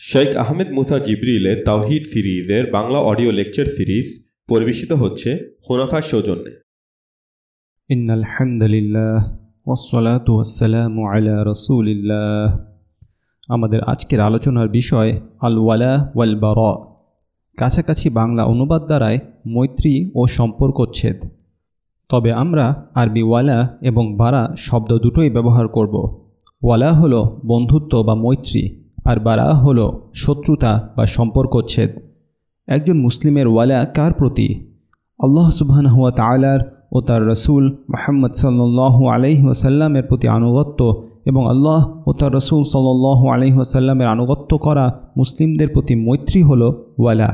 শেখ আহমেদ মুসা জিবরিলের তাওহিদ সিরিজের Bangla audio lecture series পরিবেশিত হচ্ছে হোনাফার সৌজন্যে إن الحمد لله والصلاة والسلام على رسول الله আমাদের আজকের আলোচনার বিষয় আল ওয়ালা ওয়াল বার কাছাকাছি বাংলা অনুবাদ দ্বারায় মৈত্রী ও সম্পর্কচ্ছেদ তবে আমরা আরবি ওয়ালা এবং বারা শব্দ দুটোই ব্যবহার করব ওয়ালা হলো বন্ধুত্ব বা মৈত্রী আর বারা হলো শত্রুতা বা সম্পর্কচ্ছেদ। একজন মুসলিমের ওয়ালা কার প্রতি? আল্লাহ সুবহান হুয়া তালার ও তার রসুল মোহাম্মদ সাল্লু আলহি ওসাল্লামের প্রতি আনুগত্য এবং আল্লাহ ও তার রসুল সাল্লু আলহি ওসাল্লামের আনুগত্য করা মুসলিমদের প্রতি মৈত্রী হল ওয়ালা।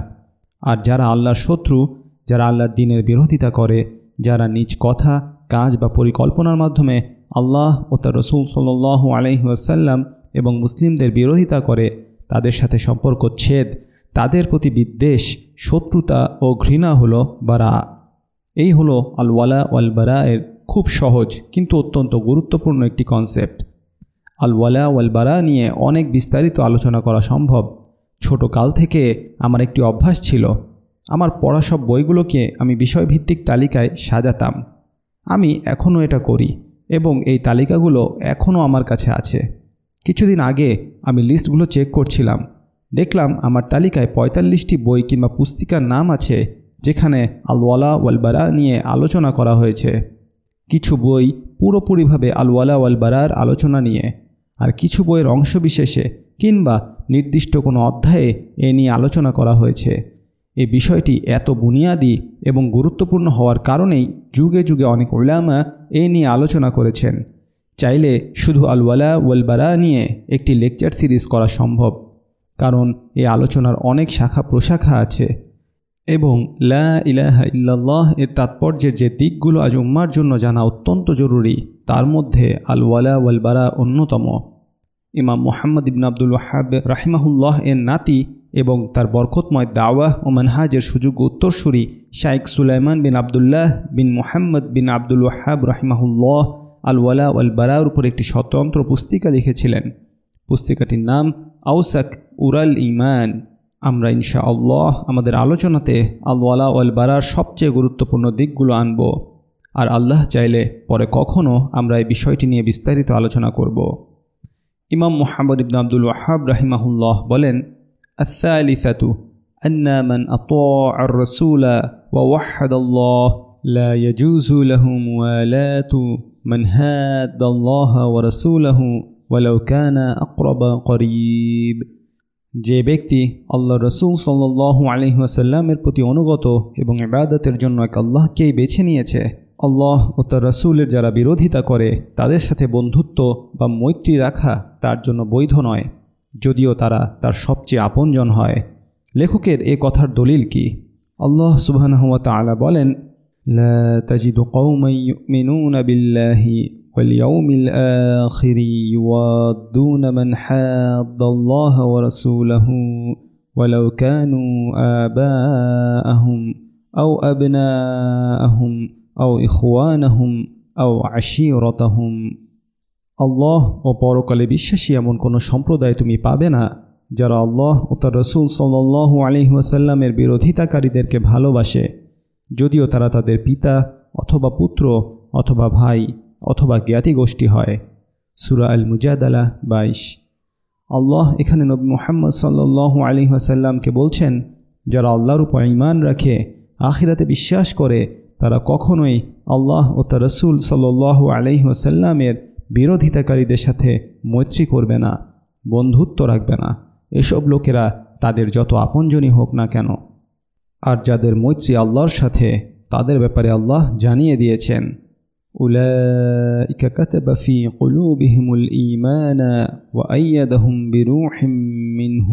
আর যারা আল্লাহর শত্রু, যারা আল্লাহর দিনের বিরোধিতা করে, যারা নিজ কথা, কাজ বা পরিকল্পনার মাধ্যমে আল্লাহ ও তার রসুল সাল্লু আলহি ওসাল্লাম এবং মুসলিমদের বিরোধিতা করে, তাদের সাথে সম্পর্ক ছেদ, তাদের প্রতি বিদ্বেষ, শত্রুতা ও ঘৃণা হলো বারা। এই হলো আল ওয়ালা বারা এর খুব সহজ কিন্তু অত্যন্ত গুরুত্বপূর্ণ একটি কনসেপ্ট আল ওয়ালা ওয়াল বারা নিয়ে অনেক বিস্তারিত আলোচনা করা সম্ভব। ছোট কাল থেকে আমার একটি অভ্যাস ছিল। আমার পড়া সব বইগুলোকে আমি বিষয়ভিত্তিক তালিকায় সাজাতাম। আমি এখনও এটা করি এবং এই তালিকাগুলো এখনও আমার কাছে আছে। কিছুদিন আগে আমি লিস্টগুলো চেক করছিলাম। দেখলাম আমার তালিকায় পঁয়তাল্লিশটি বই কিংবা পুস্তিকার নাম আছে, যেখানে আলওয়ালা ওয়ালবারা নিয়ে আলোচনা করা হয়েছে। কিছু বই পুরোপুরিভাবে আলওয়ালা ওয়ালবারার আলোচনা নিয়ে, আর কিছু বইয়ের অংশবিশেষে কিংবা নির্দিষ্ট কোনো অধ্যায়ে এ নিয়ে আলোচনা করা হয়েছে। এই বিষয়টি এত বুনিয়াদি এবং গুরুত্বপূর্ণ হওয়ার কারণেই যুগে যুগে অনেক ওলামা এ নিয়ে আলোচনা করেছেন। চাইলে শুধু আলওয়ালা ওয়ালবারা নিয়ে একটি লেকচার সিরিজ করা সম্ভব, কারণ এই আলোচনার অনেক শাখা প্রশাখা আছে এবং লা ইলাহা ইল্লাল্লাহ এর তাৎপর্যের যে দিকগুলো আজ উম্মার জন্য জানা অত্যন্ত জরুরি, তার মধ্যে আল ওয়ালা ওয়ালবারা অন্যতম। ইমাম মোহাম্মদ ইবন আব্দুল ওয়াহাব রাহিমাহুল্লাহ এর নাতি এবং তার বরকতময় দাওয়াহ ও মানহাজের সুযোগ্য উত্তরসূরি শাইখ সুলাইমান বিন আবদুল্লাহ বিন মোহাম্মদ বিন আবদুল ওয়াহাব রাহিমাহুল্লাহ আল ওয়ালা আল বারার উপর একটি স্বতন্ত্র পুস্তিকা লিখেছিলেন। পুস্তিকাটির নাম আউসাক উরাল ইমান আমরা ইনশা আল্লাহ আমাদের আলোচনাতে আল ওয়ালা আল বারার সবচেয়ে গুরুত্বপূর্ণ দিকগুলো আনব। আর আল্লাহ চাইলে পরে কখনও আমরা এই বিষয়টি নিয়ে বিস্তারিত আলোচনা করব। ইমাম মোহাম্মদ ইবন আব্দুল ওয়াহাব রাহিমাহুল্লাহ বলেন আসা আলি সাতু আর من هاد الله ورسوله ولو كان أقرب قريب যে ব্যক্তি আল্লাহ রসুল সাল্লাহ আলহিহাসাল্লামের প্রতি অনুগত এবং ইবাদতের জন্য এক আল্লাহকেই বেছে নিয়েছে আল্লাহ ও তার রসুলের যারা বিরোধিতা করে তাদের সাথে বন্ধুত্ব বা মৈত্রী রাখা তার জন্য বৈধ নয় যদিও তারা তার সবচেয়ে আপনজন হয় লেখকের এ কথার দলিল কি আল্লাহ সুবাহ তালা বলেন لا تجد قوما يؤمنون بالله واليوم الآخر يوادون من حاد الله ورسوله ولو كانوا آباءهم أو أبناءهم أو إخوانهم أو عشيرتهم আল্লাহ ও পরকালে বিশ্বাসী এমন কোনো সম্প্রদায় তুমি পাবে না যারা আল্লাহ ও তার রসুল সাল্লাহ আলিহাসাল্লামের বিরোধিতাকারীদেরকে ভালোবাসে যদিও তারা তাদের পিতা অথবা পুত্র অথবা ভাই অথবা জ্ঞাতি গোষ্ঠী হয়। সুরা আল মুজাদালা বাইশ। আল্লাহ এখানে নবী মোহাম্মদ সাল্লু আলী আসাল্লামকে বলছেন, যারা আল্লাহর উপর ইমান রাখে, আখিরাতে বিশ্বাস করে, তারা কখনোই আল্লাহ ও তার রসুল সাল্লু আলহি আসাল্লামের বিরোধিতাকারীদের সাথে মৈত্রী করবে না, বন্ধুত্ব রাখবে না। এসব লোকেরা তাদের যত আপনজনই হোক না কেন আর যাদের মৈত্রী আল্লাহর সাথে তাদের ব্যাপারে আল্লাহ জানিয়ে দিয়েছেন أولئك كتب في قلوبهم الإيمان وأيدهم بروح منه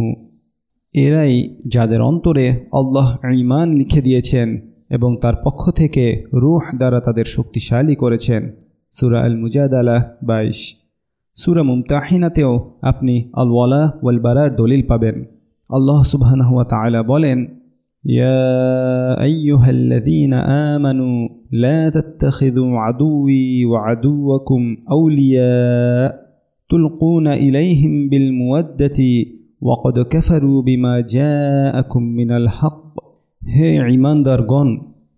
এরাই যাদের অন্তরে আল্লাহ ইমান লিখে দিয়েছেন এবং তার পক্ষ থেকে রুহ দ্বারা তাদের শক্তিশালী করেছেন সুরা আল মুজাদালা বাইশ সুরা মুমতাহিনাতেও আপনি আল ওয়ালা ওয়াল বারার দলিল পাবেন আল্লাহ সুবাহ তালা বলেন يا أيها الذين آمنوا لا تتخذوا عدوي وعدوكم أولياء تلقون إليهم بالمودة ওয়াকদ কাফারু বিমা জাআকুম মিনাল হক হে ঈমানদারগণ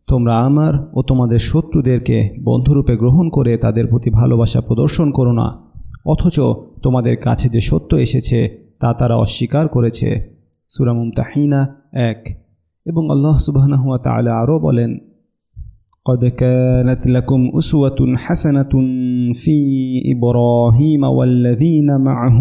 তোমরা আমার ও তোমাদের শত্রুদেরকে বন্ধুরূপে গ্রহণ করে তাদের প্রতি ভালোবাসা প্রদর্শন করো না অথচ তোমাদের কাছে যে সত্য এসেছে তা তারা অস্বীকার করেছে সুরামুম তাহিনা এক এবং আল্লাহ সুবাহনাহুয়া তালা আরও বলেন قد كانت لكم أسوة حسنة في إبراهيم والذين معه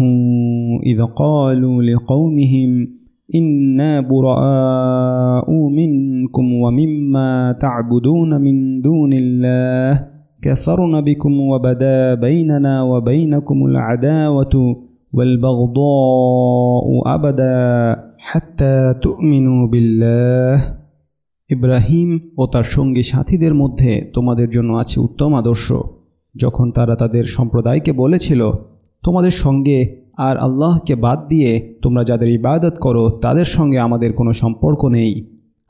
إذ قالوا لقومهم إنا براء منكم ومما تعبدون من دون الله كفرن بكم وبدا بيننا وبينكم العداوة والبغضاء أبدا حتى تؤمنوا بالله ইব্রাহিম ও তার সঙ্গী সাথীদের মধ্যে তোমাদের জন্য আছে উত্তম আদর্শ যখন তারা তাদের সম্প্রদায়কে বলেছিল তোমাদের সঙ্গে আর আল্লাহকে বাদ দিয়ে তোমরা যাদের ইবাদত করো তাদের সঙ্গে আমাদের কোনো সম্পর্ক নেই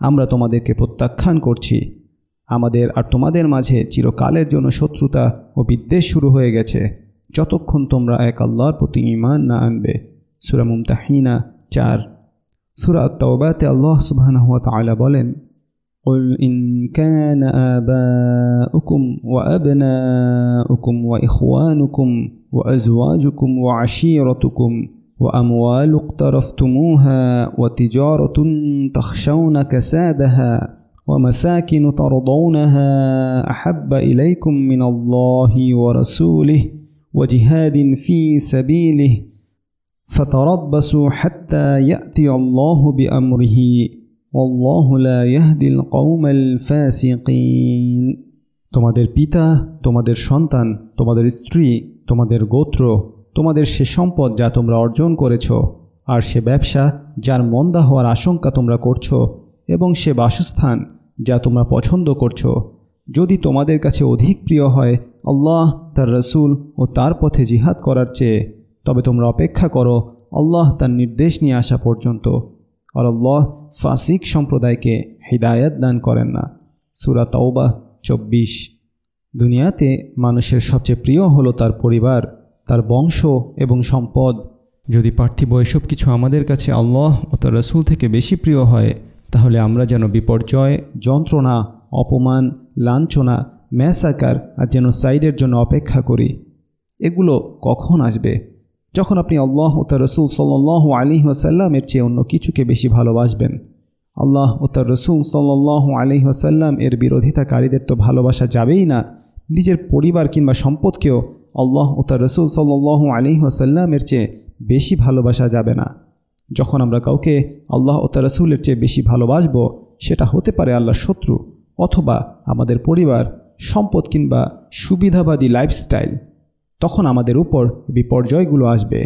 আমরা তোমাদেরকে প্রত্যাখ্যান করছি আমাদের আর তোমাদের মাঝে চিরকালের জন্য শত্রুতা ও বিদ্বেষ শুরু হয়ে গেছে যতক্ষণ তোমরা এক আল্লাহর প্রতি ইমান না আনবে সুরা মুমতাহিনা চার সুরা তওবাতে আল্লাহ সুবাহ তালা বলেন قل إن كان آباؤكم وأبناؤكم وإخوانكم وأزواجكم وعشيرتكم وأموال اقترفتموها وتجارة تخشون كسادها ومساكن ترضونها أحب إليكم من الله ورسوله وجهاد في سبيله فتربصوا حتى يأتي الله بأمره والله لا يهدي القوم الفاسقين তোমাদের পিতা তোমাদের সন্তান তোমাদের স্ত্রী তোমাদের গোত্র তোমাদের সে সম্পদ যা তোমরা অর্জন করেছ আর সে ব্যবসা যার মন্দা হওয়ার আশঙ্কা তোমরা করছো এবং সে বাসস্থান যা তোমরা পছন্দ করছো যদি তোমাদের কাছে অধিক প্রিয় হয় আল্লাহ, তার রসুল ও তার পথে জিহাদ করার চেয়ে। তবে তোমরা অপেক্ষা করো, আল্লাহ তার নির্দেশ নিয়ে আসা পর্যন্ত। আর আল্লাহ ফাসিক সম্প্রদায়কে হৃদায়ত দান করেন না। সুরা তওবা চব্বিশ। দুনিয়াতে মানুষের সবচেয়ে প্রিয় হলো তার পরিবার, তার বংশ এবং সম্পদ। যদি পার্থিব এসব কিছু আমাদের কাছে আল্লাহ ও তার রসুল থেকে বেশি প্রিয় হয়, তাহলে আমরা যেন বিপর্যয়, যন্ত্রণা, অপমান, লাঞ্ছনা ম্যাসাকার আর যেন সাইডের জন্য অপেক্ষা করি। এগুলো কখন আসবে? যখন আপনি আল্লাহ ও তার রসুল সাল্লাহ আলী ওসাল্লামের চেয়ে অন্য কিছুকে বেশি ভালোবাসবেন। আল্লাহ ও তার রসুল সাল্লাহ আলী ওসাল্লাম এর বিরোধিতাকারীদের তো ভালোবাসা যাবেই না। নিজের পরিবার কিংবা সম্পদকেও আল্লাহ ও তার রসুল সাল্লাহ আলী ওসাল্লামের চেয়ে বেশি ভালোবাসা যাবে না। যখন আমরা কাউকে আল্লাহ ও তার রসুলের চেয়ে বেশি ভালোবাসব, সেটা হতে পারে আল্লাহর শত্রু অথবা আমাদের পরিবার সম্পদ কিংবা সুবিধাবাদী লাইফস্টাইল তখন আমাদের উপর বিপর্যয়গুলো আসবে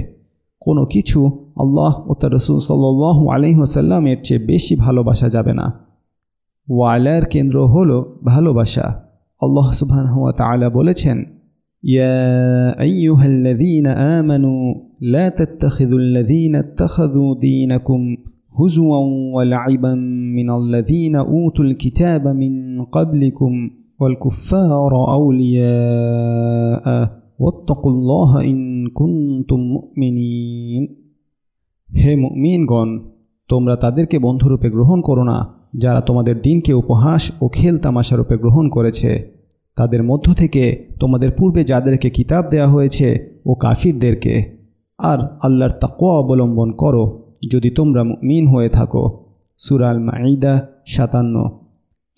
কোনো কিছু আল্লাহ ও তার রসুল সাল্লাহ আলহিহাসাল্লামের চেয়ে বেশি ভালোবাসা যাবে না ওয়ালার কেন্দ্র হল ভালোবাসা আল্লাহ সুবহান হুয়া তালা বলেছেন يا أيها الذين آمنوا لا تتخذوا الذين اتخذوا دينكم هزوا ولعبا من الذين أوتوا الكتاب من قبلكم والكفار أولياء واتقوا الله إن كنتم مؤمنين হে মুমিনগণ তোমরা তাদেরকে বন্ধুরূপে গ্রহণ করো না যারা তোমাদের দিনকে উপহাস ও খেল তামাশারূপে গ্রহণ করেছে তাদের মধ্য থেকে তোমাদের পূর্বে যাদেরকে কিতাব দেওয়া হয়েছে ও কাফিরদেরকে আর আল্লাহর তাকোয়া অবলম্বন করো যদি তোমরা মিন হয়ে থাকো সুরাল মাঈদা সাতান্ন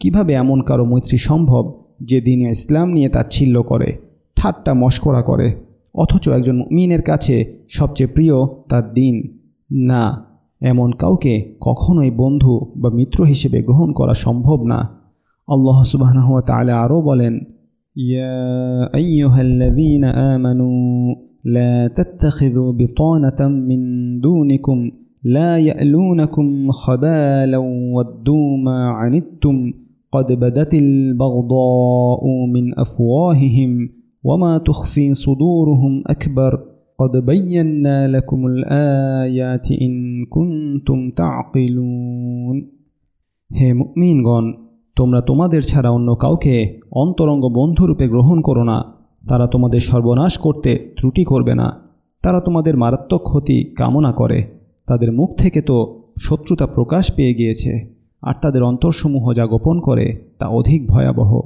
কিভাবে এমন কারো মৈত্রী সম্ভব যে দিনে ইসলাম নিয়ে তাচ্ছিল্য করে ঠাট্টা মস্করা করে অথচ একজন মিনের কাছে সবচেয়ে প্রিয় তার দিন না এমন কাউকে কখনোই বন্ধু বা মিত্র হিসেবে গ্রহণ করা সম্ভব না আল্লাহ সুবাহ তালা আরও বলেন يا أيها الذين آمنوا لا تتخذوا بطانة من دونكم لا يألونكم خبالا ودوا ما عنتم قد بدت البغضاء من أفواههم وما تخفي صدورهم أكبر قد بينا لكم الآيات إن كنتم تعقلون হে মুমিনগণ তোমরা তোমাদের ছাড়া অন্য কাউকে অন্তরঙ্গ বন্ধুরূপে গ্রহণ করো না তারা তোমাদের সর্বনাশ করতে ত্রুটি করবে না তারা তোমাদের মারাত্মক ক্ষতি কামনা করে তাদের মুখ থেকে তো শত্রুতা প্রকাশ পেয়ে গিয়েছে আর তাদের অন্তরসমূহ যা গোপন করে তা অধিক ভয়াবহ।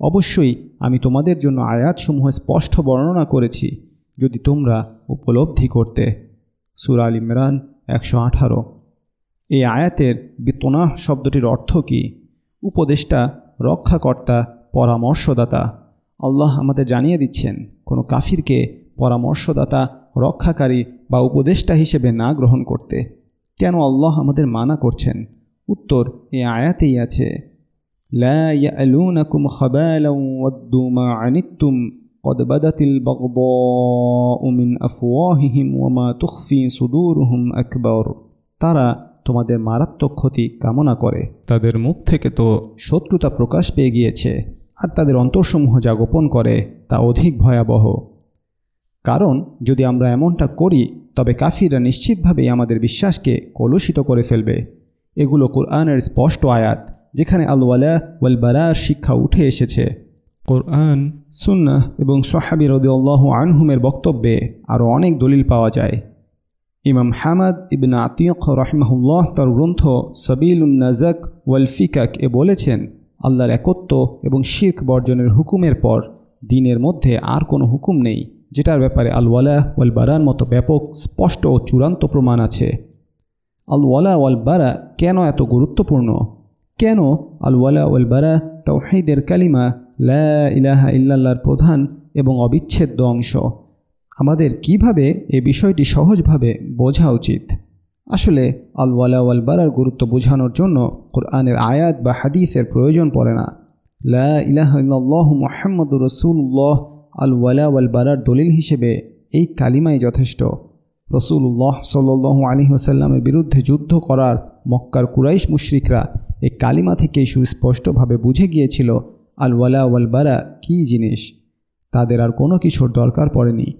অবশ্যই আমি তোমাদের জন্য আয়াতসমূহ স্পষ্ট বর্ণনা করেছি, যদি তোমরা উপলব্ধি করতে। সুরা আল ইমরান একশো আঠারো। এই আয়াতের বিতনাহ শব্দটির অর্থ কী? উপদেষ্টা, রক্ষাকর্তা, পরামর্শদাতা। আল্লাহ আমাদের জানিয়ে দিচ্ছেন, কোনো কাফিরকে পরামর্শদাতা, রক্ষাকারী বা উপদেষ্টা হিসেবে না গ্রহণ করতে। কেন আল্লাহ আমাদের মানা করছেন? উত্তর এ আয়াতেই আছে লা ইয়ালুনাকুম খাবালাও ওয়াদ্দু মা আনিত্তুম قد بدت البغضاء من أفواههم وما تخفي صدورهم أكبر তারা তোমাদের মারাত্মক ক্ষতি কামনা করে তাদের মুখ থেকে তো শত্রুতা প্রকাশ পেয়ে গিয়েছে আর তাদের অন্তরসমূহ যা গোপন করে তা অধিক ভয়াবহ কারণ যদি আমরা এমনটা করি তবে কাফিরা নিশ্চিতভাবেই আমাদের বিশ্বাসকে কলুষিত করে ফেলবে এগুলো কোরআনের স্পষ্ট আয়াত, যেখানে আল ওয়ালা ওয়াল শিক্ষা উঠে এসেছে। কোরআন, সুন্নাহ এবং সোহাবি রদিউল্লাহ আনহুমের বক্তব্যে আরও অনেক দলিল পাওয়া যায়। ইমাম হামাদ ইবিন আতিয়ক রহমাহুল্লাহ তার গ্রন্থ সাবিলুন নাজাক ওয়াল ফিকাক এ বলেছেন, আল্লাহর একত্ব এবং শির্ক বর্জনের হুকুমের পর দিনের মধ্যে আর কোনো হুকুম নেই, যেটার ব্যাপারে আলওয়ালা ওয়াল বারার মতো ব্যাপক, স্পষ্ট ও চূড়ান্ত প্রমাণ আছে। আলওয়ালা ওয়াল বারা কেন এত গুরুত্বপূর্ণ? কেন আলওয়ালা ওয়াল বারা তৌহিদের কালিমা লা ইলাহা প্রধান এবং অবিচ্ছেদ্য অংশ? আমাদের কীভাবে এ বিষয়টি সহজভাবে বোঝা উচিত? আসলে আলওয়ালা ওয়াল বারার গুরুত্ব বোঝানোর জন্য কোরআনের আয়াত বা হাদিসের প্রয়োজন পড়ে না। লা ইলাহা ইল্লাল্লাহ মোহাম্মদুর রসুল্লাহ আল ওয়ালা ওয়াল বারার দলিল হিসেবে এই কালিমাই যথেষ্ট। রসুল্লাহ সাল্লু আলী ওসাল্লামের বিরুদ্ধে যুদ্ধ করার মক্কার কুরাইশ মুশরিকরা এই কালিমা থেকেই সুস্পষ্টভাবে বুঝে গিয়েছিল আল ওয়ালা ওয়াল বারা কী জিনিস? তাদের আর কোনো কিছুর দরকার পড়েনি।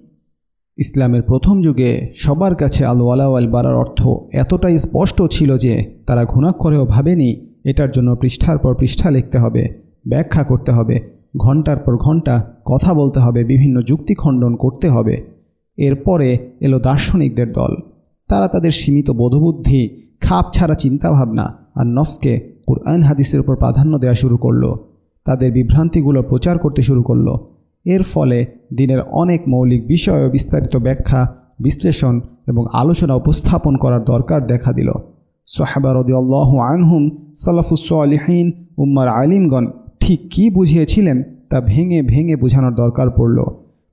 ইসলামের প্রথম যুগে সবার কাছে আল ওয়ালা ওয়াল বারার অর্থ এতটাই স্পষ্ট ছিল যে তারা ঘুণাক্ষরেও ভাবেনি এটার জন্য পৃষ্ঠার পর পৃষ্ঠা লিখতে হবে, ব্যাখ্যা করতে হবে, ঘণ্টার পর ঘণ্টা কথা বলতে হবে, বিভিন্ন যুক্তি খণ্ডন করতে হবে। এরপরে এলো দার্শনিকদের দল। তারা তাদের সীমিত বোধবুদ্ধি, খাপ ছাড়া চিন্তাভাবনা আর নফসকে কুরআন হাদিসের উপর প্রাধান্য দেওয়া শুরু করল। তাদের বিভ্রান্তিগুলো প্রচার করতে শুরু করল। এর ফলে দিনের অনেক মৌলিক বিষয় বিস্তারিত ব্যাখ্যা, বিশ্লেষণ এবং আলোচনা উপস্থাপন করার দরকার দেখা দিল। সোহাবা রদিউল্লাহ আনহুম, সালাফুস আলিহীন উম্মার আলিমগণ ঠিক কী বুঝিয়েছিলেন তা ভেঙে ভেঙে বোঝানোর দরকার পড়ল।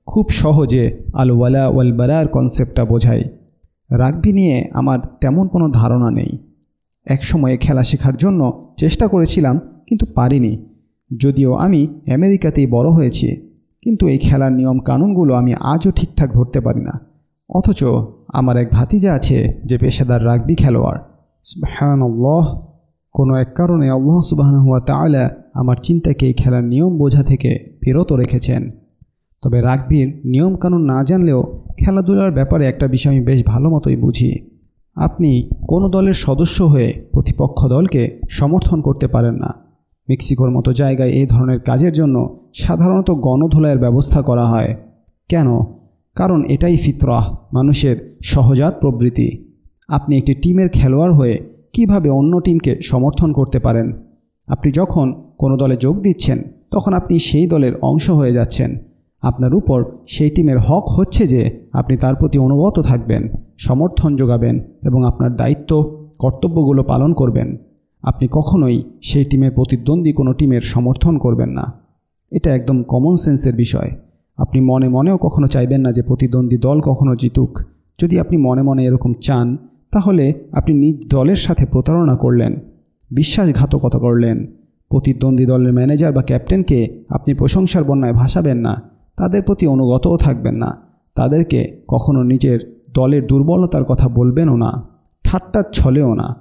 খুব সহজে আল ওয়ালা বারার কনসেপ্টটা বোঝাই রাগবি নিয়ে আমার তেমন কোনো ধারণা নেই। এক সময়ে খেলা শেখার জন্য চেষ্টা করেছিলাম, কিন্তু পারিনি। যদিও আমি আমেরিকাতেই বড় হয়েছি, কিন্তু এই খেলার নিয়ম কানুনগুলো আমি আজও ঠিকঠাক ধরতে পারি না। অথচ আমার এক ভাতিজা আছে যে পেশাদার রাগবি খেলোয়াড়। আল্লাহ কোনো এক কারণে আল্লাহ সুবাহ হুয়া তালা আমার চিন্তাকে এই খেলার নিয়ম বোঝা থেকে বিরত রেখেছেন। তবে রাগবির নিয়মকানুন না জানলেও খেলাধুলার ব্যাপারে একটা বিষয় আমি বেশ ভালো মতোই বুঝি। আপনি কোনো দলের সদস্য হয়ে প্রতিপক্ষ দলকে সমর্থন করতে পারেন না। মেক্সিকোর মতো জায়গায় এই ধরনের কাজের জন্য সাধারণত গণধোলাইয়ের ব্যবস্থা করা হয়। কেন? কারণ এটাই ফিতরাহ, মানুষের সহজাত প্রবৃত্তি। আপনি একটি টিমের খেলোয়াড় হয়ে কীভাবে অন্য টিমকে সমর্থন করতে পারেন? আপনি যখন কোনো দলে যোগ দিচ্ছেন, তখন আপনি সেই দলের অংশ হয়ে যাচ্ছেন। আপনার উপর সেই টিমের হক হচ্ছে যে আপনি তার প্রতি অনুগত থাকবেন, সমর্থন যোগাবেন এবং আপনার দায়িত্ব, কর্তব্যগুলো পালন করবেন। আপনি কখনোই সেই টিমের প্রতিদ্বন্দ্বী কোনো টিমের সমর্থন করবেন না। এটা একদম কমন সেন্সের বিষয়। আপনি মনে মনেও কখনো চাইবেন না যে প্রতিদ্বন্দ্বী দল কখনো জিতুক। যদি আপনি মনে মনে এরকম চান, তাহলে আপনি নিজ দলের সাথে প্রতারণা করলেন, বিশ্বাসঘাতকতা করলেন। প্রতিদ্বন্দ্বী দলের ম্যানেজার বা ক্যাপ্টেনকে আপনি প্রশংসার বন্যায় ভাসাবেন না। তাদের প্রতি অনুগতও থাকবেন না। তাদেরকে কখনো নিজের দলের দুর্বলতার কথা বলবেনও না ঠাট্টার ছলেও না।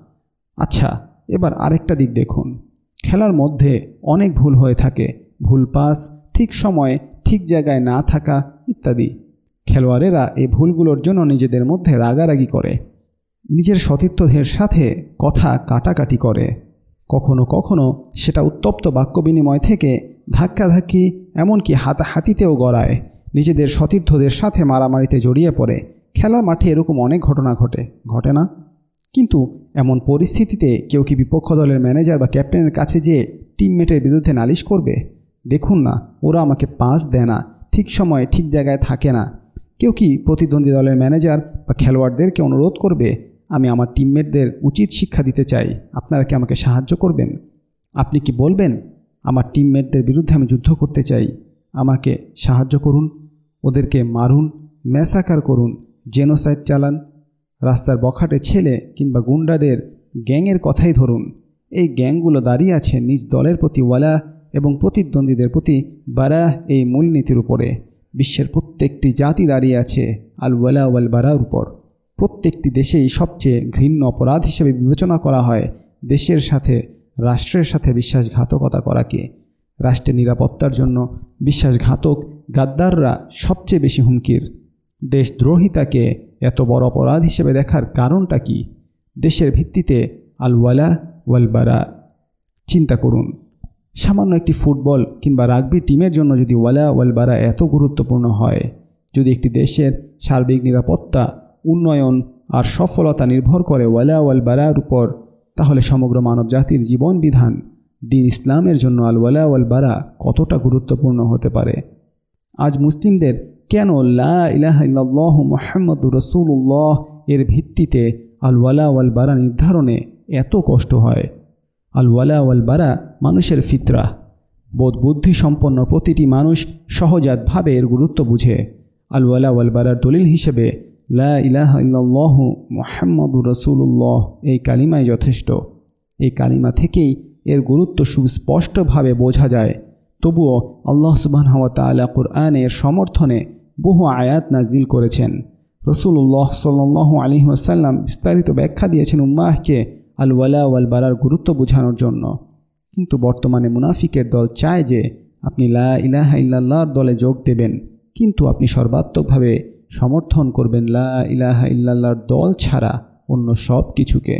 আচ্ছা এবার আরেকটা দিক দেখুন। খেলার মধ্যে অনেক ভুল হয়ে থাকে। ভুল পাস, ঠিক সময়ে ঠিক জায়গায় না থাকা ইত্যাদি। খেলোয়াড়েরা এই ভুলগুলোর জন্য নিজেদের মধ্যে রাগারাগি করে। নিজের সতীর্থদের সাথে কথা কাটাকাটি করে। কখনো কখনো সেটা উত্তপ্ত বাক্য বিনিময় থেকে ধাক্কাধাক্কি, এমনকি হাতাহাতিতেও গড়ায়। নিজেদের সতীর্থদের সাথে মারামারিতে জড়িয়ে পড়ে। খেলার মাঠে এরকম অনেক ঘটনা ঘটে। ঘটে না? কিন্তু এমন পরিস্থিতিতে কেউ কি বিপক্ষ দলের ম্যানেজার বা ক্যাপ্টেনের কাছে যেয়ে টিমমেটের বিরুদ্ধে নালিশ করবে? দেখুন না, ওরা আমাকে পাস দেয় না, ঠিক সময়ে ঠিক জায়গায় থাকে না। কেউ কি প্রতিদ্বন্দ্বী দলের ম্যানেজার বা খেলোয়াড়দেরকে অনুরোধ করবে, আমি আমার টিমমেটদের উচিত শিক্ষা দিতে চাই। আপনারা কি আমাকে সাহায্য করবেন? আপনি কি বলবেন? আমার টিমমেটদের বিরুদ্ধে আমি যুদ্ধ করতে চাই। আমাকে সাহায্য করুন, ওদেরকে মারুন ম্যাসাকার করুন জেনোসাইড চালান, রাস্তার বখাটে ছেলে কিংবা গুন্ডাদের গ্যাংয়ের কথাই ধরুন। এই গ্যাংগুলো দাঁড়িয়ে আছে নিজ দলের প্রতি ওয়ালা এবং প্রতিদ্বন্দ্বীদের প্রতি বারা এই মূলনীতির উপরে। বিশ্বের প্রত্যেকটি জাতি দাঁড়িয়ে আছে আল ওয়ালা ওয়াল বারার উপর। প্রত্যেকটি দেশেই সবচেয়ে ঘৃণ্য অপরাধ হিসেবে বিবেচনা করা হয় দেশের সাথে রাষ্ট্রের সাথে বিশ্বাসঘাতকতা করাকে রাষ্ট্রের নিরাপত্তার জন্য বিশ্বাসঘাতক গাদ্দাররা সবচেয়ে বেশি হুমকির। দেশদ্রোহিতাকে এত বড় অপরাধ হিসেবে দেখার কারণটা কি? দেশের ভিত্তিতে আল ওয়ালা ওয়ালবারা। চিন্তা করুন, সামান্য একটি ফুটবল কিংবা রাগবি টিমের জন্য যদি ওয়ালা ওয়াল বারা এত গুরুত্বপূর্ণ হয়, যদি একটি দেশের সার্বিক নিরাপত্তা, উন্নয়ন আর সফলতা নির্ভর করে ওয়ালা ওয়াল বারার উপর তাহলে সমগ্র মানবজাতির জীবন বিধান দিন ইসলামের জন্য আল ওয়ালা ওয়াল বারা কতটা গুরুত্বপূর্ণ হতে পারে? আজ মুসলিমদের কেন লা ইলাহা মুহাম্মদুর রসুল্লাহ এর ভিত্তিতে আল ওয়াল বারা নির্ধারণে এত কষ্ট হয়? আল ওয়ালা ওয়াল বারা মানুষের ফিতরা। বোধ বুদ্ধি সম্পন্ন প্রতিটি মানুষ সহজাতভাবে এর গুরুত্ব বুঝে। আল ওয়াল বারার দলিল হিসেবে লা ইলাহা মুহাম্মদুর রসুল্লাহ এই কালিমাই যথেষ্ট। এই কালিমা থেকেই এর গুরুত্ব সুস্পষ্টভাবে বোঝা যায়। তবুও আল্লাহ সুবাহ তালা কুরআনের সমর্থনে বহু আয়াত নাজিল করেছেন। রসুল্লাহ সাল্লাহ আলী ওয়াসাল্লাম বিস্তারিত ব্যাখ্যা দিয়েছেন উম্মাহকে আল ওয়ালা ওয়াল বারার গুরুত্ব বোঝানোর জন্য। কিন্তু বর্তমানে মুনাফিকের দল চায় যে আপনি লা ইলাহা ইল্লাল্লাহর দলে যোগ দেবেন। কিন্তু আপনি সর্বাত্মকভাবে সমর্থন করবেন লা ইলাহা ইল্লাল্লাহর দল ছাড়া অন্য সব কিছুকে।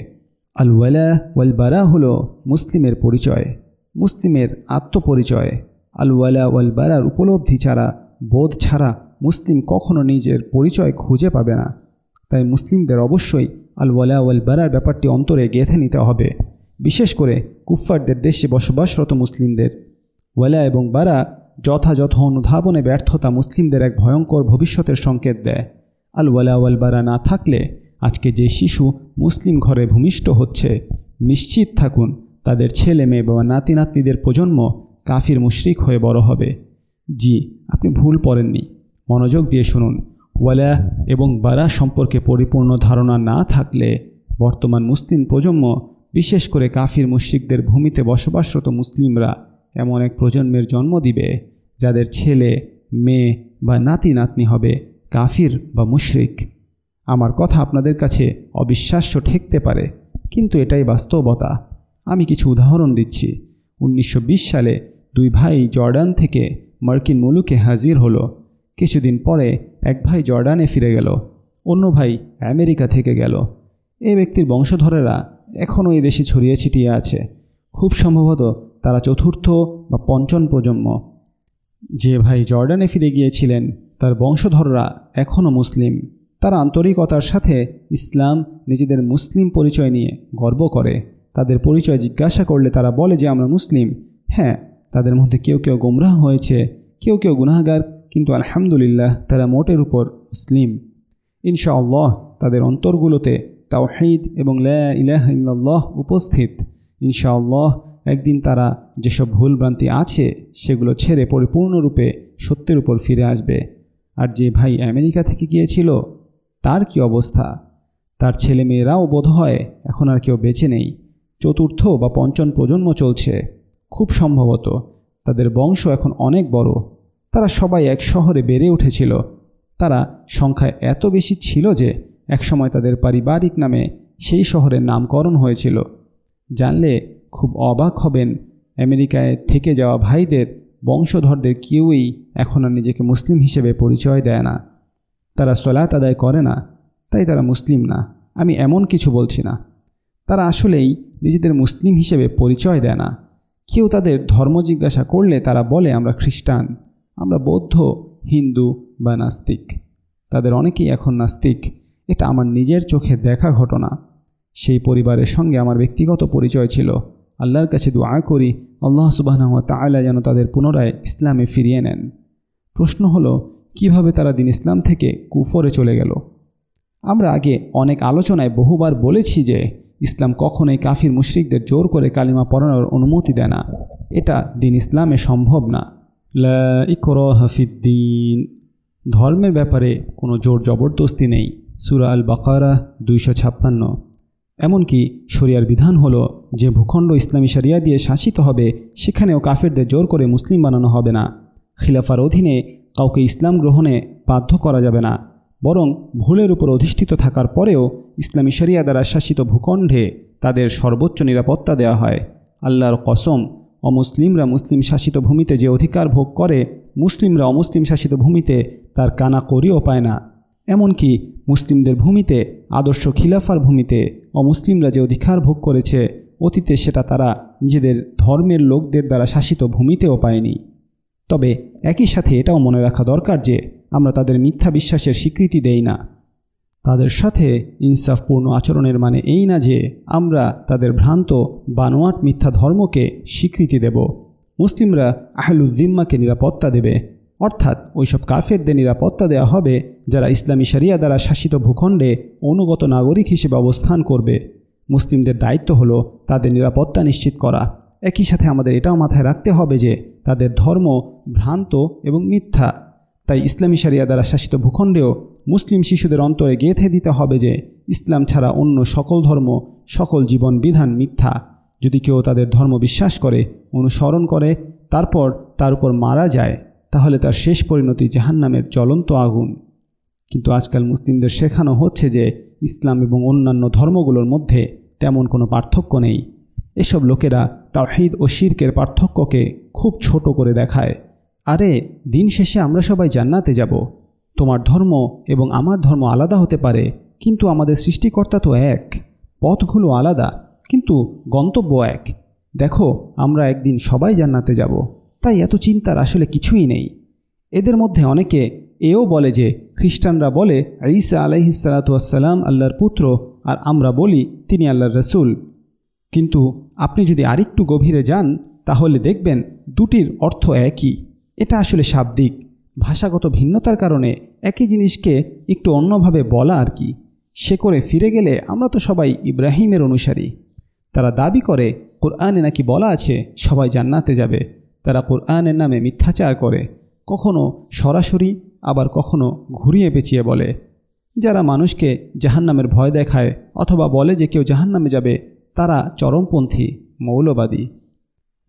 আল ওয়ালা ওয়াল বারা হলো মুসলিমের পরিচয়, মুসলিমের আত্মপরিচয়। আল ওয়ালা ওয়াল বারার উপলব্ধি ছাড়া, বোধ ছাড়া মুসলিম কখনো নিজের পরিচয় খুঁজে পাবে না। তাই মুসলিমদের অবশ্যই আল ওয়ালা ওয়াল বারার ব্যাপারটি অন্তরে গেঁথে নিতে হবে, বিশেষ করে কুফফারদের দেশে বসবাসরত মুসলিমদের। ওয়ালা এবং বারা যথাযথ অনুধাবনে ব্যর্থতা মুসলিমদের এক ভয়ঙ্কর ভবিষ্যতের সংকেত দেয়। আল ওয়ালা ওয়াল বারা না থাকলে আজকে যে শিশু মুসলিম ঘরে ভূমিষ্ঠ হচ্ছে, নিশ্চিত থাকুন তাদের ছেলে মেয়ে বা নাতি নাতনিদের প্রজন্ম কাফির মুশরিক হয়ে বড় হবে। জি, আপনি ভুল পড়েননি। মনোযোগ দিয়ে শুনুন। ওয়ালা এবং বারা সম্পর্কে পরিপূর্ণ ধারণা না থাকলে বর্তমান মুসলিম প্রজন্ম, বিশেষ করে কাফির মুশরিকদের ভূমিতে বসবাসরত মুসলিমরা এমন এক প্রজন্মের জন্ম দিবে, যাদের ছেলে, মেয়ে বা নাতি নাতনি হবে, কাফির বা মুশরিক। আমার কথা আপনাদের কাছে অবিশ্বাস্য ঠেকতে পারে, কিন্তু এটাই বাস্তবতা। আমি কিছু উদাহরণ দিচ্ছি। উনিশশো বিশ সালে দুই ভাই জর্ডান থেকে মার্কিন মুলুকে হাজির হলো। কিছুদিন পরে এক ভাই জর্ডানে ফিরে গেল। অন্য ভাই আমেরিকা থেকে গেল। এ ব্যক্তির বংশধরেরা এখনও এই দেশে ছড়িয়ে ছিটিয়ে আছে। খুব সম্ভবত তারা চতুর্থ বা পঞ্চম প্রজন্ম। যে ভাই জর্ডানে ফিরে গিয়েছিলেন, তার বংশধররা এখনও মুসলিম। তারা আন্তরিকতার সাথে ইসলাম, নিজেদের মুসলিম পরিচয় নিয়ে গর্ব করে। তাদের পরিচয় জিজ্ঞাসা করলে তারা বলে যে, আমরা মুসলিম। হ্যাঁ তাদের মধ্যে কেউ কেউ গোমরাহ হয়েছে, কেউ কেউ গুনাহগার, কিন্তু আলহামদুলিল্লাহ তারা মোটের উপর মুসলিম। ইনশাআল্লাহ তাদের অন্তরগুলোতে তাওহিদ এবং লা ইলাহ উপস্থিত। ইনশাআল্লাহ একদিন তারা যেসব ভুলভ্রান্তি আছে, সেগুলো ছেড়ে পরিপূর্ণরূপে সত্যের উপর ফিরে আসবে। আর যে ভাই আমেরিকা থেকে গিয়েছিল, তার কি অবস্থা? তার ছেলে মেয়েরাও বোধ হয় এখন আর কেউ বেঁচে নেই। চতুর্থ বা পঞ্চম প্রজন্ম চলছে। খুব সম্ভবত তাদের বংশ এখন অনেক বড়। তারা সবাই এক শহরে বেড়ে উঠেছিল। তারা সংখ্যায় এত বেশি ছিল যে একসময় তাদের পারিবারিক নামে সেই শহরের নামকরণ হয়েছিল। জানলে খুব অবাক হবেন। আমেরিকায় থেকে যাওয়া ভাইদের বংশধরদের কেউই এখন আর নিজেকে মুসলিম হিসেবে পরিচয় দেয় না। তারা সলাত আদায় করে না, তাই তারা মুসলিম না। আমি এমন কিছু বলছি না। তারা আসলেই নিজেদের মুসলিম হিসেবে পরিচয় দেয় না। কেউ তাদের ধর্ম জিজ্ঞাসা করলে তারা বলে, আমরা খ্রিস্টান, আমরা বৌদ্ধ, হিন্দু বা নাস্তিক। তাদের অনেকেই এখন নাস্তিক। এটা আমার নিজের চোখে দেখা ঘটনা। সেই পরিবারের সঙ্গে আমার ব্যক্তিগত পরিচয় ছিল। আল্লাহর কাছে দোয়া করি, আল্লাহ সুবাহ তাআলা যেন তাদের পুনরায় ইসলামে ফিরিয়ে নেন। প্রশ্ন হলো, কীভাবে তারা দিন ইসলাম থেকে কুফরে চলে গেল? আমরা আগে অনেক আলোচনায় বহুবার বলেছি যে, ইসলাম কখনোই কাফির মুশরিকদের জোর করে কালিমা পড়ানোর অনুমতি দেয় না। এটা দিন ইসলামে সম্ভব না। লা ইকরাহা ফিদ্দিন ধর্মের ব্যাপারে কোনো জোর জবরদস্তি নেই। সুরা আল বাকারা দুইশো ছাপ্পান্ন। এমনকি শরিয়ার বিধান হলো যে ভূখণ্ড ইসলামী শরিয়া দিয়ে শাসিত হবে, সেখানেও কাফেরদের জোর করে মুসলিম বানানো হবে না। খিলাফার অধীনে কাউকে ইসলাম গ্রহণে বাধ্য করা যাবে না, বরং ভুলের উপর অধিষ্ঠিত থাকার পরেও ইসলামী শরিয়া দ্বারা শাসিত ভূখণ্ডে তাদের সর্বোচ্চ নিরাপত্তা দেওয়া হয়। আল্লাহর কসম, অমুসলিমরা মুসলিম শাসিত ভূমিতে যে অধিকার ভোগ করে, মুসলিমরা অমুসলিম শাসিত ভূমিতে তার কানা করিও পায় না। এমনকি মুসলিমদের ভূমিতে, আদর্শ খিলাফার ভূমিতে অমুসলিমরা যে অধিকার ভোগ করেছে, অতীতে সেটা তারা নিজেদের ধর্মের লোকদের দ্বারা শাসিত ভূমিতেও পায়নি। তবে একই সাথে এটাও মনে রাখা দরকার যে, আমরা তাদের মিথ্যা বিশ্বাসের স্বীকৃতি দেই না। তাদের সাথে ইনসাফপূর্ণ আচরণের মানে এই না যে, আমরা তাদের ভ্রান্ত, বানোয়াট মিথ্যা ধর্মকে স্বীকৃতি দেব। মুসলিমরা আহলুদ্দিম্মাকে নিরাপত্তা দেবে। অর্থাৎ ওইসব কাফেরদের নিরাপত্তা দেওয়া হবে যারা ইসলামী শরিয়া দ্বারা শাসিত ভূখণ্ডে অনুগত নাগরিক হিসেবে অবস্থান করবে। মুসলিমদের দায়িত্ব হলো তাদের নিরাপত্তা নিশ্চিত করা। একই সাথে আমাদের এটাও মাথায় রাখতে হবে যে তাদের ধর্ম ভ্রান্ত এবং মিথ্যা। তাই ইসলামী শরিয়া দ্বারা শাসিত ভূখণ্ডেও মুসলিম শিশুদের অন্তরে গেঁথে দিতে হবে যে ইসলাম ছাড়া অন্য সকল ধর্ম, সকল জীবন বিধান মিথ্যা। যদি কেউ তাদের ধর্ম বিশ্বাস করে, অনুসরণ করে, তারপর তার উপর মারা যায়। তাহলে তার শেষ পরিণতি জাহান্নামের জ্বলন্ত আগুন। কিন্তু আজকাল মুসলিমদের শেখানো হচ্ছে যে ইসলাম এবং অন্যান্য ধর্মগুলোর মধ্যে তেমন কোনো পার্থক্য নেই। এসব লোকেরা তাওহিদ ও শির্কের পার্থক্যকে খুব ছোট করে দেখায়। আরে, দিন শেষে আমরা সবাই জান্নাতে যাব। তোমার ধর্ম এবং আমার ধর্ম আলাদা হতে পারে, কিন্তু আমাদের সৃষ্টিকর্তা তো এক। পথগুলো আলাদা, কিন্তু গন্তব্য এক। দেখো, আমরা একদিন সবাই জান্নাতে যাব। তাই এত চিন্তার আসলে কিছুই নেই। এদের মধ্যে অনেকে এও বলে যে খ্রিস্টানরা বলে, ঈসা আলাইহিসালাতুয়াসাল্লাম আল্লাহর পুত্র আর আমরা বলি তিনি আল্লাহর রসুল। কিন্তু আপনি যদি আরেকটু গভীরে যান, তাহলে দেখবেন দুটির অর্থ একই। এটা আসলে শাব্দিক। ভাষাগত ভিন্নতার কারণে একই জিনিসকে একটু অন্যভাবে বলা আর কি। সে করে ফিরে গেলে আমরা তো সবাই ইব্রাহিমের অনুসারী। তারা দাবি করে, কোরআনে নাকি বলা আছে, সবাই জান্নাতে যাবে। তারা কোরআনের নামে মিথ্যাচার করে, কখনো সরাসরি, আবার কখনো ঘুরিয়ে পেঁচিয়ে বলে। যারা মানুষকে জাহান্নামের ভয় দেখায়, অথবা বলে যে কেউ জাহান্নামে যাবে, তারা চরমপন্থী, মৌলবাদী।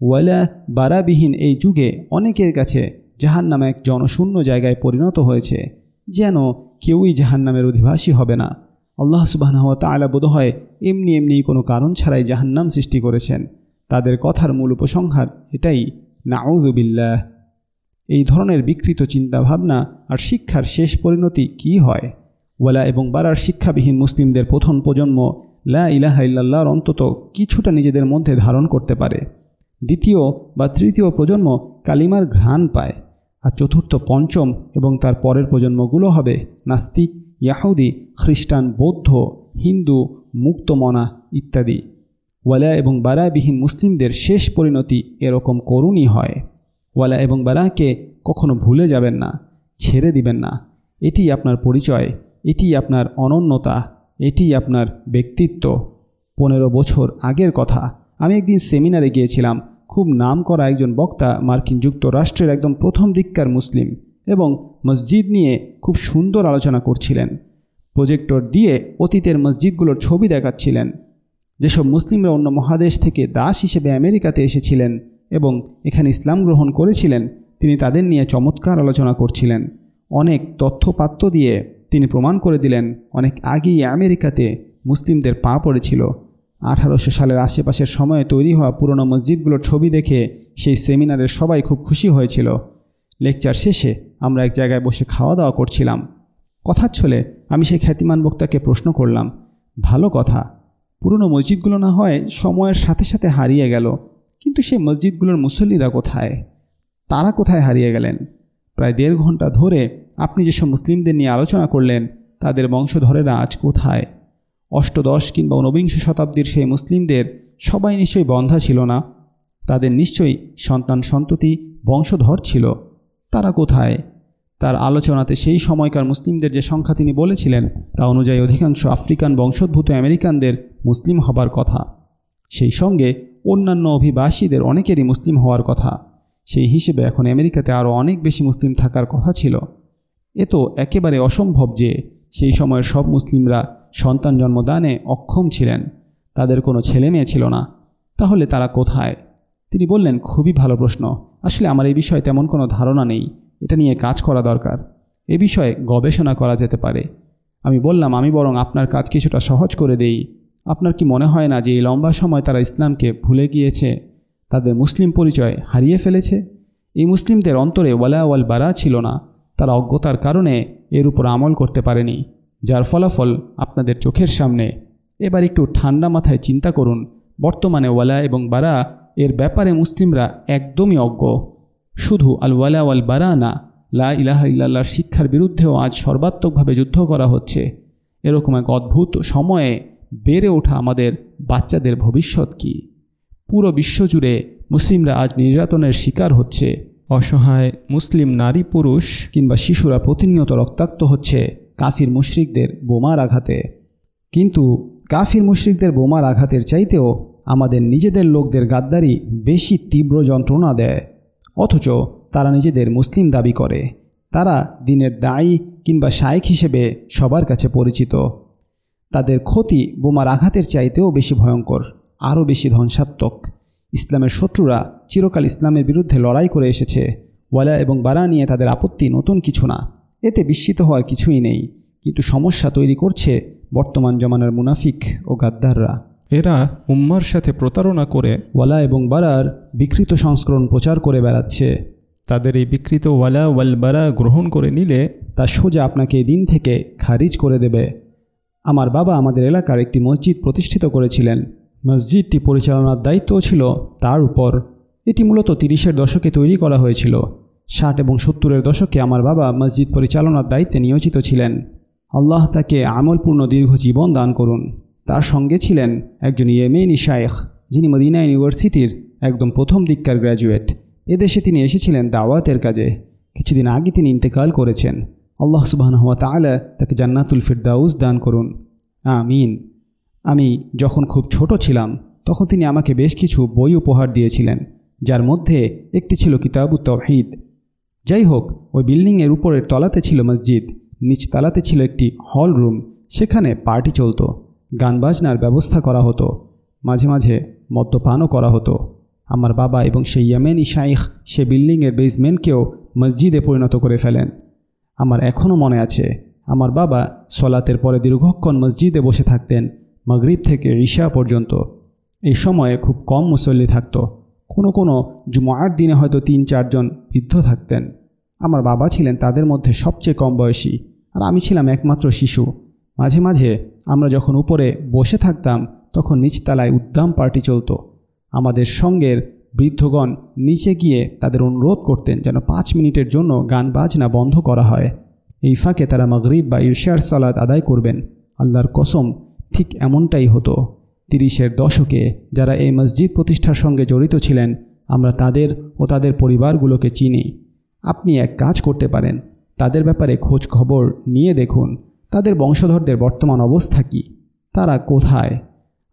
ওয়ালা বারাবিহীন এই যুগে অনেকের কাছে জাহান্নাম এক জনশূন্য জায়গায় পরিণত হয়েছে, যেন কেউই জাহান্নামের অধিবাসী হবে না। আল্লাহ সুবাহ তালা বোধহয় এমনি এমনি কোনো কারণ ছাড়াই জাহান্নাম সৃষ্টি করেছেন। তাদের কথার মূল উপসংহার এটাই। নাউজুবিল্লাহ এই ধরনের বিকৃত চিন্তাভাবনা আর শিক্ষার শেষ পরিণতি কি হয়? ওয়ালা এবং বারার শিক্ষাবিহীন মুসলিমদের প্রথম প্রজন্ম লা ইলাহা ইল্লাল্লাহর অন্তত কিছুটা নিজেদের মধ্যে ধারণ করতে পারে। দ্বিতীয় বা তৃতীয় প্রজন্ম কালিমার ঘ্রাণ পায়। আর চতুর্থ পঞ্চম এবং তার পরের প্রজন্মগুলো হবে নাস্তিক, ইয়াহুদি, খ্রিস্টান, বৌদ্ধ, হিন্দু, মুক্তমনা ইত্যাদি। ওয়ালা এবং বারাবিহীন মুসলিমদের শেষ পরিণতি এরকম করুণই হয়। ওয়ালা এবং বারাকে কখনো ভুলে যাবেন না, ছেড়ে দিবেন না। এটি আপনার পরিচয়, এটি আপনার অনন্যতা, এটি আপনার ব্যক্তিত্ব। পনেরো বছর আগের কথা। আমি একদিন সেমিনারে গিয়েছিলাম, খুব নাম করা একজন বক্তা মার্কিন যুক্তরাষ্ট্রের একদম প্রথম দিককার মুসলিম এবং মসজিদ নিয়ে খুব সুন্দর আলোচনা করছিলেন। প্রজেক্টর দিয়ে অতীতের মসজিদগুলোর ছবি দেখাচ্ছিলেন। যেসব মুসলিমরা অন্য মহাদেশ থেকে দাস হিসেবে আমেরিকাতে এসেছিলেন এবং এখানে ইসলাম গ্রহণ করেছিলেন, তিনি তাদের নিয়ে চমৎকার আলোচনা করছিলেন। অনেক তথ্যপাত্য দিয়ে তিনি প্রমাণ করে দিলেন, অনেক আগেই আমেরিকাতে মুসলিমদের পা পড়েছিল। আঠারোশো সালের আশেপাশের সময়ে তৈরি হওয়া পুরনো মসজিদগুলোর ছবি দেখে সেই সেমিনারের সবাই খুব খুশি হয়েছিল। লেকচার শেষে আমরা এক জায়গায় বসে খাওয়া দাওয়া করছিলাম। কথার ছলে আমি সেই খ্যাতিমান বক্তাকে প্রশ্ন করলাম, ভালো কথা পুরনো মসজিদগুলো না হয় সময়ের সাথে সাথে হারিয়ে গেল। কিন্তু সেই মসজিদগুলোর মুসল্লিরা কোথায়? তারা কোথায় হারিয়ে গেলেন? প্রায় দেড় ঘণ্টা ধরে আপনি যেসব মুসলিমদের নিয়ে আলোচনা করলেন, তাদের বংশধরেরা আজ কোথায়? অষ্টদশ কিংবা ঊনবিংশ শতাব্দীর সেই মুসলিমদের সবাই নিশ্চয়ই বন্ধা ছিল না? তাদের নিশ্চয়ই সন্তান সন্ততি বংশধর ছিল। তারা কোথায়? তার আলোচনাতে সেই সময়কার মুসলিমদের যে সংখ্যা তিনি বলেছিলেন, তা অনুযায়ী অধিকাংশ আফ্রিকান বংশোদ্ভূত আমেরিকানদের মুসলিম হবার কথা। সেই সঙ্গে অন্যান্য অভিবাসীদের অনেকেরই মুসলিম হওয়ার কথা। সেই হিসেবে এখন আমেরিকাতে আরও অনেক বেশি মুসলিম থাকার কথা ছিল। এ তো একেবারে অসম্ভব যে সেই সময়ের সব মুসলিমরা সন্তান জন্মদানে অক্ষম ছিলেন। তাদের কোনো ছেলে মেয়ে ছিল না। তাহলে তারা কোথায়? তিনি বললেন, খুবই ভালো প্রশ্ন। আসলে আমার এই বিষয়ে তেমন কোনো ধারণা নেই। এটা নিয়ে কাজ করা দরকার। এ বিষয়ে গবেষণা করা যেতে পারে। আমি বললাম, আমি বরং আপনার কাজ কিছুটা সহজ করে দেই। আপনার কি মনে হয় না যে এই লম্বা সময় তারা ইসলামকে ভুলে গিয়েছে? তাদের মুসলিম পরিচয় হারিয়ে ফেলেছে? এই মুসলিমদের অন্তরে ওয়ালা ওয়াল বারা ছিল না। তারা অজ্ঞতার কারণে এর উপর আমল করতে পারেনি। যার ফলাফল আপনাদের চোখের সামনে। এবার একটু ঠান্ডা মাথায় চিন্তা করুন। বর্তমানে ওয়ালা এবং বারা এর ব্যাপারে মুসলিমরা একদমই অজ্ঞ। শুধু আল ওয়ালা ওয়াল বারা না লা ইলাহা ইল্লাল্লাহর শিক্ষার বিরুদ্ধেও আজ সর্বাত্মকভাবে যুদ্ধ করা হচ্ছে। এরকম এক অদ্ভুত সময়ে বেড়ে ওঠা আমাদের বাচ্চাদের ভবিষ্যৎ কী? পুরো বিশ্বজুড়ে মুসলিমরা আজ নির্যাতনের শিকার হচ্ছে। অসহায় মুসলিম নারী পুরুষ কিংবা শিশুরা প্রতিনিয়ত রক্তাক্ত হচ্ছে কাফির মুশরিকদের বোমার আঘাতে। কিন্তু কাফির মুশরিকদের বোমার আঘাতের চাইতেও আমাদের নিজেদের লোকদের গাদ্দারি বেশি তীব্র যন্ত্রণা দেয়। অথচ তারা নিজেদের মুসলিম দাবি করে। তারা দিনের দায়ী কিংবা শায়েক হিসেবে সবার কাছে পরিচিত। তাদের ক্ষতি বোমার আঘাতের চাইতেও বেশি ভয়ঙ্কর, আরও বেশি ধ্বংসাত্মক। ইসলামের শত্রুরা চিরকাল ইসলামের বিরুদ্ধে লড়াই করে এসেছে। ওয়ালা এবং বারা নিয়ে তাদের আপত্তি নতুন কিছু না। এতে বিস্মিত হওয়ার কিছুই নেই। কিন্তু সমস্যা তৈরি করছে বর্তমান জমানার মুনাফিক ও গাদ্দাররা। এরা উম্মার সাথে প্রতারণা করে ওয়ালা এবং বারার বিকৃত সংস্করণ প্রচার করে বেড়াচ্ছে। তাদের এই বিকৃত ওয়ালা ওয়াল বারা গ্রহণ করে নিলে তা সোজা আপনাকে দিন থেকে খারিজ করে দেবে। আমার বাবা আমাদের এলাকার একটি মসজিদ প্রতিষ্ঠিত করেছিলেন। মসজিদটি পরিচালনার দায়িত্ব ছিল তার উপর। এটি মূলত তিরিশের দশকে তৈরি করা হয়েছিল। ষাট এবং সত্তরের দশকে আমার বাবা মসজিদ পরিচালনার দায়িত্বে নিয়োজিত ছিলেন। আল্লাহ তাকে আমলপূর্ণ দীর্ঘ জীবন দান করুন। তার সঙ্গে ছিলেন একজন ইয়েমেনি শায়েখ, যিনি মদিনা ইউনিভার্সিটির একদম প্রথম দিককার গ্র্যাজুয়েট। এদেশে তিনি এসেছিলেন দাওয়াতের কাজে। কিছুদিন আগে তিনি ইন্তেকাল করেছেন। আল্লাহ সুবাহ তালা তাকে জান্নাতুল ফিরদাউস দান করুন। আমিন। আমি যখন খুব ছোট ছিলাম, তখন তিনি আমাকে বেশ কিছু বই উপহার দিয়েছিলেন, যার মধ্যে একটি ছিল কিতাবু তহিদ যাই হোক, ওই বিল্ডিংয়ের উপরের তলাতে ছিল মসজিদ নিচ তালাতে ছিল একটি হল রুম, সেখানে পার্টি চলতো। গান বাজনার ব্যবস্থা করা হতো। মাঝে মাঝে মদ্যপানও করা হতো। আমার বাবা এবং সেই ইয়ামেনি শাইখ সে বিল্ডিংয়ের বেসমেন্টকেও মসজিদে পরিণত করে ফেলেন। আমার এখনও মনে আছে, আমার বাবা সলাতের পরে দীর্ঘক্ষণ মসজিদে বসে থাকতেন, মাগরিব থেকে ঈশা পর্যন্ত। এই সময়ে খুব কম মুসল্লি থাকত। কোনো কোনো জুমার দিনে হয়তো তিন চারজন বৃদ্ধ থাকতেন। আমার বাবা ছিলেন তাদের মধ্যে সবচেয়ে কম বয়সী, আর আমি ছিলাম একমাত্র শিশু। মাঝে মাঝে আমরা যখন উপরে বসে থাকতাম, তখন নিচতলায় উদ্দাম পার্টি চলতো। আমাদের সঙ্গের বৃদ্ধগণ নিচে গিয়ে তাদের অনুরোধ করতেন যেন পাঁচ মিনিটের জন্য গান বাজনা বন্ধ করা হয়। এই ফাঁকে তারা মাগরিব বা ঈর্ষার সালাদ আদায় করবেন। আল্লাহর কসম, ঠিক এমনটাই হতো। তিরিশের দশকে যারা এই মসজিদ প্রতিষ্ঠার সঙ্গে জড়িত ছিলেন, আমরা তাদের ও তাদের পরিবারগুলোকে চিনি। আপনি এক কাজ করতে পারেন। তাদের ব্যাপারে খোঁজ খবর নিয়ে দেখুন। তাদের বংশধরদের বর্তমান অবস্থা কী? তারা কোথায়?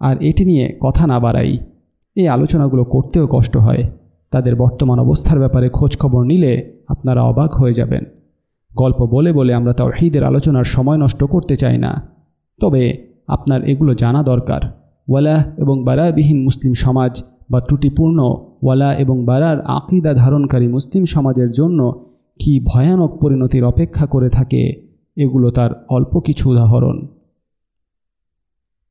আর এটি নিয়ে কথা না বাড়াই। এই আলোচনাগুলো করতেও কষ্ট হয়। তাদের বর্তমান অবস্থার ব্যাপারে খোঁজখবর নিলে আপনারা অবাক হয়ে যাবেন। গল্প বলে বলে আমরা তাওহীদের আলোচনার সময় নষ্ট করতে চাই না। তবে আপনার এগুলো জানা দরকার। ওয়ালা এবং বারাবিহীন মুসলিম সমাজ বা ত্রুটিপূর্ণ ওয়ালা এবং বারার আকিদা ধারণকারী মুসলিম সমাজের জন্য কি ভয়ানক পরিণতির অপেক্ষা করে থাকে এগুলো তার অল্প কিছু উদাহরণ।